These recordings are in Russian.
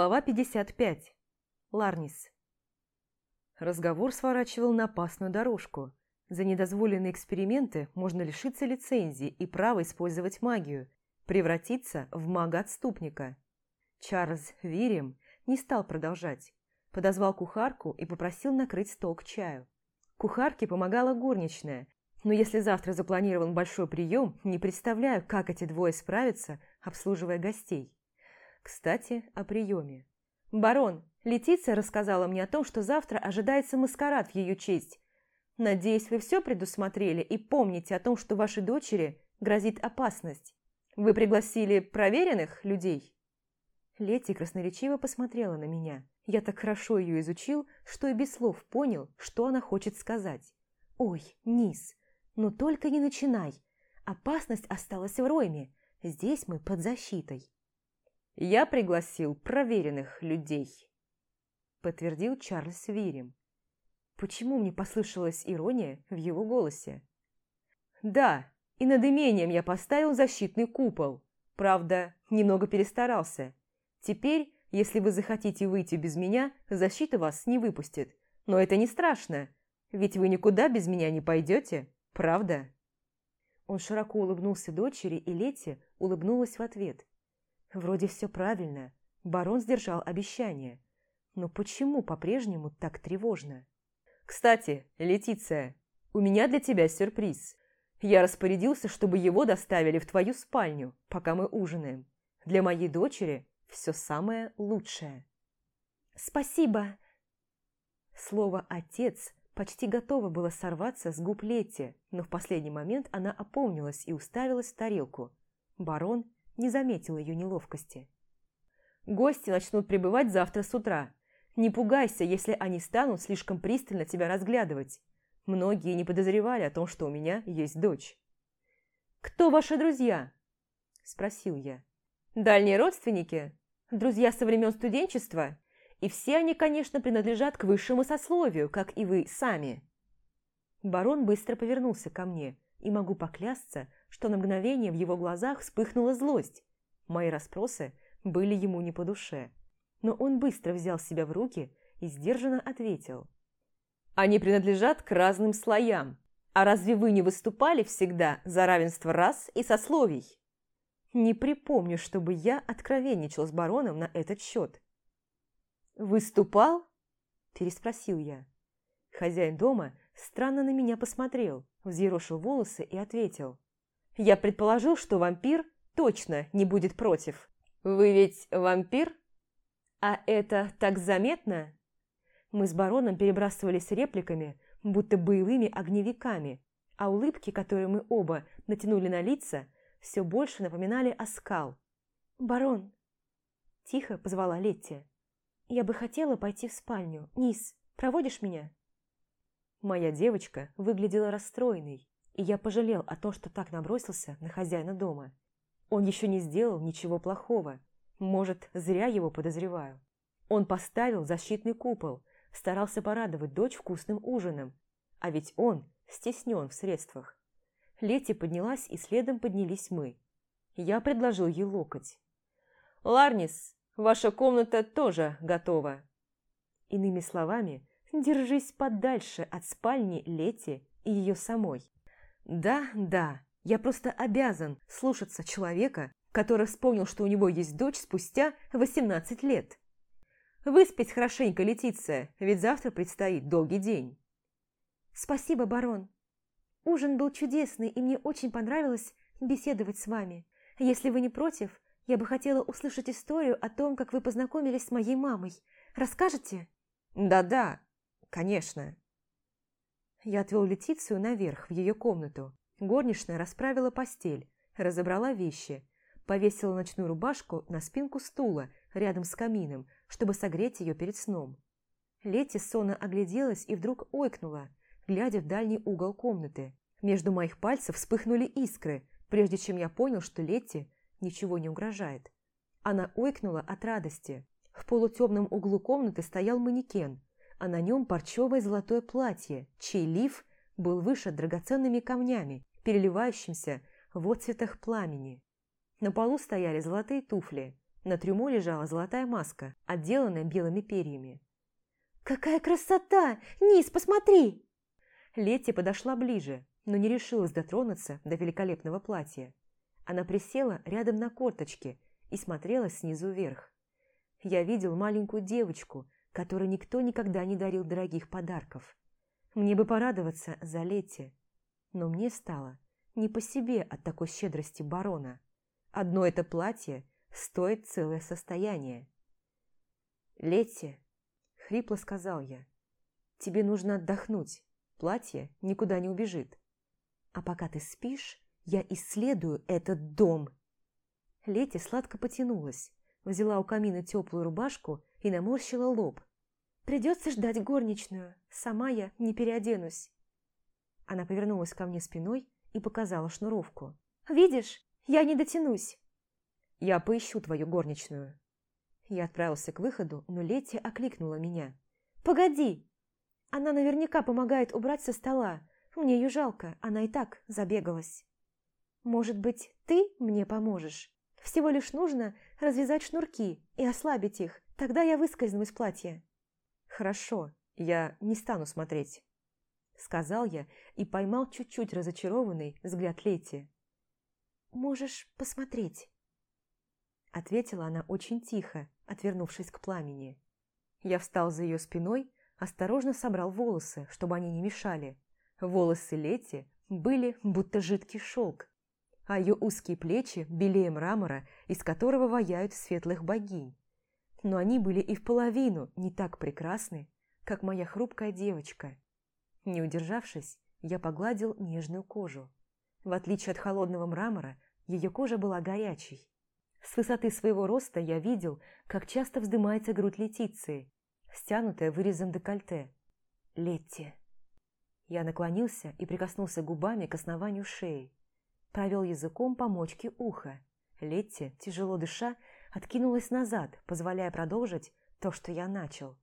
Глава 55. Ларнис. Разговор сворачивал на опасную дорожку. За недозволенные эксперименты можно лишиться лицензии и права использовать магию, превратиться в мага-отступника. Чарльз Вирем не стал продолжать. Подозвал кухарку и попросил накрыть стол к чаю. Кухарке помогала горничная, но если завтра запланирован большой прием, не представляю, как эти двое справятся, обслуживая гостей. Кстати, о приеме. «Барон, Летиция рассказала мне о том, что завтра ожидается маскарад в ее честь. Надеюсь, вы все предусмотрели и помните о том, что вашей дочери грозит опасность. Вы пригласили проверенных людей?» Лети красноречиво посмотрела на меня. Я так хорошо ее изучил, что и без слов понял, что она хочет сказать. «Ой, Низ, ну только не начинай. Опасность осталась в Ройме. Здесь мы под защитой». «Я пригласил проверенных людей», – подтвердил Чарльз Вирем. Почему мне послышалась ирония в его голосе? «Да, и над имением я поставил защитный купол. Правда, немного перестарался. Теперь, если вы захотите выйти без меня, защита вас не выпустит. Но это не страшно, ведь вы никуда без меня не пойдете, правда?» Он широко улыбнулся дочери, и Лете улыбнулась в ответ. Вроде все правильно, барон сдержал обещание. Но почему по-прежнему так тревожно? «Кстати, Летиция, у меня для тебя сюрприз. Я распорядился, чтобы его доставили в твою спальню, пока мы ужинаем. Для моей дочери все самое лучшее». «Спасибо!» Слово «отец» почти готово было сорваться с губ Летти, но в последний момент она опомнилась и уставилась в тарелку. Барон не заметил ее неловкости. «Гости начнут прибывать завтра с утра. Не пугайся, если они станут слишком пристально тебя разглядывать. Многие не подозревали о том, что у меня есть дочь». «Кто ваши друзья?» – спросил я. «Дальние родственники? Друзья со времен студенчества? И все они, конечно, принадлежат к высшему сословию, как и вы сами». Барон быстро повернулся ко мне, и могу поклясться, что на мгновение в его глазах вспыхнула злость. Мои расспросы были ему не по душе. Но он быстро взял себя в руки и сдержанно ответил. «Они принадлежат к разным слоям. А разве вы не выступали всегда за равенство рас и сословий?» Не припомню, чтобы я откровенничал с бароном на этот счет. «Выступал?» – переспросил я. Хозяин дома странно на меня посмотрел, взъерошил волосы и ответил. Я предположил, что вампир точно не будет против. Вы ведь вампир? А это так заметно? Мы с бароном перебрасывались репликами, будто боевыми огневиками, а улыбки, которые мы оба натянули на лица, все больше напоминали оскал. «Барон!» – тихо позвала Летти. «Я бы хотела пойти в спальню. Низ, проводишь меня?» Моя девочка выглядела расстроенной, и я пожалел о том, что так набросился на хозяина дома. Он еще не сделал ничего плохого. Может, зря его подозреваю. Он поставил защитный купол, старался порадовать дочь вкусным ужином. А ведь он стеснен в средствах. Лети поднялась, и следом поднялись мы. Я предложил ей локоть. «Ларнис, ваша комната тоже готова». Иными словами, держись подальше от спальни Лети и ее самой. Да, да, я просто обязан слушаться человека, который вспомнил, что у него есть дочь спустя 18 лет. Выспись хорошенько, Летиция, ведь завтра предстоит долгий день. Спасибо, барон. Ужин был чудесный, и мне очень понравилось беседовать с вами. Если вы не против, я бы хотела услышать историю о том, как вы познакомились с моей мамой. Расскажете? Да-да, конечно. Я отвел Летицию наверх, в ее комнату. Горничная расправила постель, разобрала вещи, повесила ночную рубашку на спинку стула рядом с камином, чтобы согреть ее перед сном. Лети сонно огляделась и вдруг ойкнула, глядя в дальний угол комнаты. Между моих пальцев вспыхнули искры, прежде чем я понял, что Летти ничего не угрожает. Она ойкнула от радости. В полутемном углу комнаты стоял манекен, а на нем парчевое золотое платье, чей лиф был вышит драгоценными камнями, переливающимся в отцветах пламени. На полу стояли золотые туфли, На трюмо лежала золотая маска, отделанная белыми перьями. «Какая красота! Низ, посмотри!» Летти подошла ближе, но не решилась дотронуться до великолепного платья. Она присела рядом на корточке и смотрела снизу вверх. Я видел маленькую девочку, которой никто никогда не дарил дорогих подарков. Мне бы порадоваться за Летти, но мне стало не по себе от такой щедрости барона. Одно это платье стоит целое состояние. «Летти», — хрипло сказал я, — «тебе нужно отдохнуть, платье никуда не убежит. А пока ты спишь, я исследую этот дом». Летти сладко потянулась, взяла у камина теплую рубашку и наморщила лоб. «Придется ждать горничную, сама я не переоденусь». Она повернулась ко мне спиной и показала шнуровку. «Видишь, я не дотянусь». «Я поищу твою горничную». Я отправился к выходу, но Летти окликнула меня. «Погоди! Она наверняка помогает убрать со стола. Мне ее жалко, она и так забегалась. Может быть, ты мне поможешь? Всего лишь нужно развязать шнурки и ослабить их, тогда я выскользну из платья». «Хорошо, я не стану смотреть», — сказал я и поймал чуть-чуть разочарованный взгляд Лети. «Можешь посмотреть». Ответила она очень тихо, отвернувшись к пламени. Я встал за ее спиной, осторожно собрал волосы, чтобы они не мешали. Волосы Лети были будто жидкий шелк, а ее узкие плечи белее мрамора, из которого ваяют светлых богинь. Но они были и в половину не так прекрасны, как моя хрупкая девочка. Не удержавшись, я погладил нежную кожу. В отличие от холодного мрамора, ее кожа была горячей. С высоты своего роста я видел, как часто вздымается грудь Летиции, стянутая вырезом декольте. Летти. Я наклонился и прикоснулся губами к основанию шеи. Провел языком по мочке уха. Летти, тяжело дыша, откинулась назад, позволяя продолжить то, что я начал.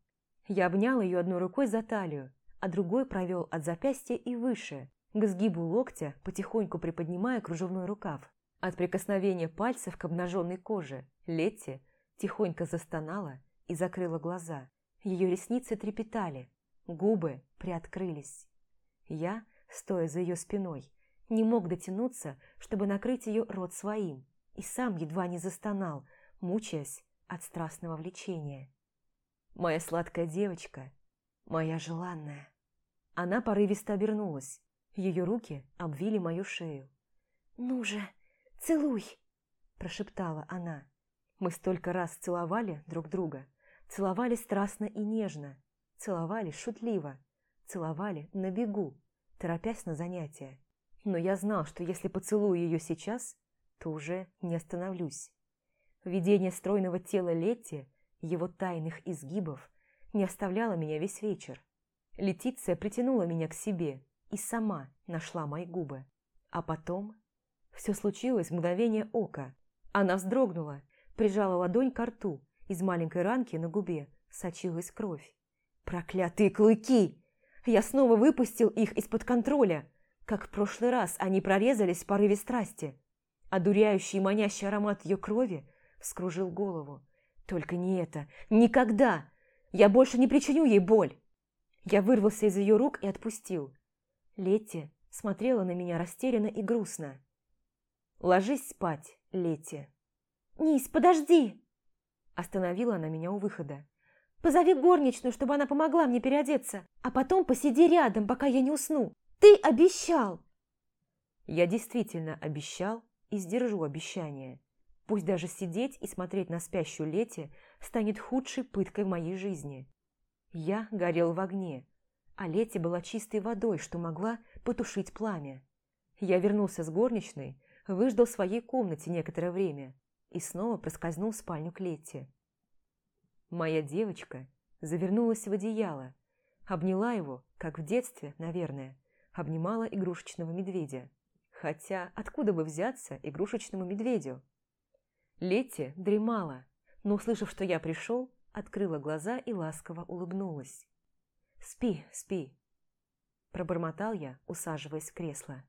Я обнял ее одной рукой за талию, а другой провел от запястья и выше, к сгибу локтя, потихоньку приподнимая кружевной рукав. От прикосновения пальцев к обнаженной коже Летти тихонько застонала и закрыла глаза. Ее ресницы трепетали, губы приоткрылись. Я, стоя за ее спиной, не мог дотянуться, чтобы накрыть ее рот своим, и сам едва не застонал, мучаясь от страстного влечения. Моя сладкая девочка, моя желанная. Она порывисто обернулась, ее руки обвили мою шею. «Ну же, целуй!» – прошептала она. Мы столько раз целовали друг друга, целовали страстно и нежно, целовали шутливо, целовали на бегу, торопясь на занятия. Но я знал, что если поцелую ее сейчас, то уже не остановлюсь. Видение стройного тела Летти, его тайных изгибов, не оставляло меня весь вечер. Летиция притянула меня к себе и сама нашла мои губы. А потом все случилось в мгновение ока. Она вздрогнула, прижала ладонь к рту, из маленькой ранки на губе сочилась кровь. Проклятые клыки! Я снова выпустил их из-под контроля, как в прошлый раз они прорезались в порыве страсти. Одуряющий и манящий аромат ее крови вскружил голову. Только не это. Никогда! Я больше не причиню ей боль. Я вырвался из ее рук и отпустил. Летти смотрела на меня растерянно и грустно. «Ложись спать, Летти». «Нись, подожди!» Остановила она меня у выхода. «Позови горничную, чтобы она помогла мне переодеться, а потом посиди рядом, пока я не усну. Ты обещал!» Я действительно обещал и сдержу обещание. Пусть даже сидеть и смотреть на спящую Лети станет худшей пыткой в моей жизни. Я горел в огне, а Лети была чистой водой, что могла потушить пламя. Я вернулся с горничной, выждал в своей комнате некоторое время и снова проскользнул в спальню к Летти. Моя девочка завернулась в одеяло, обняла его, как в детстве, наверное, обнимала игрушечного медведя. Хотя откуда бы взяться игрушечному медведю? Летти дремала, но, услышав, что я пришел, открыла глаза и ласково улыбнулась. «Спи, спи», – пробормотал я, усаживаясь в кресло.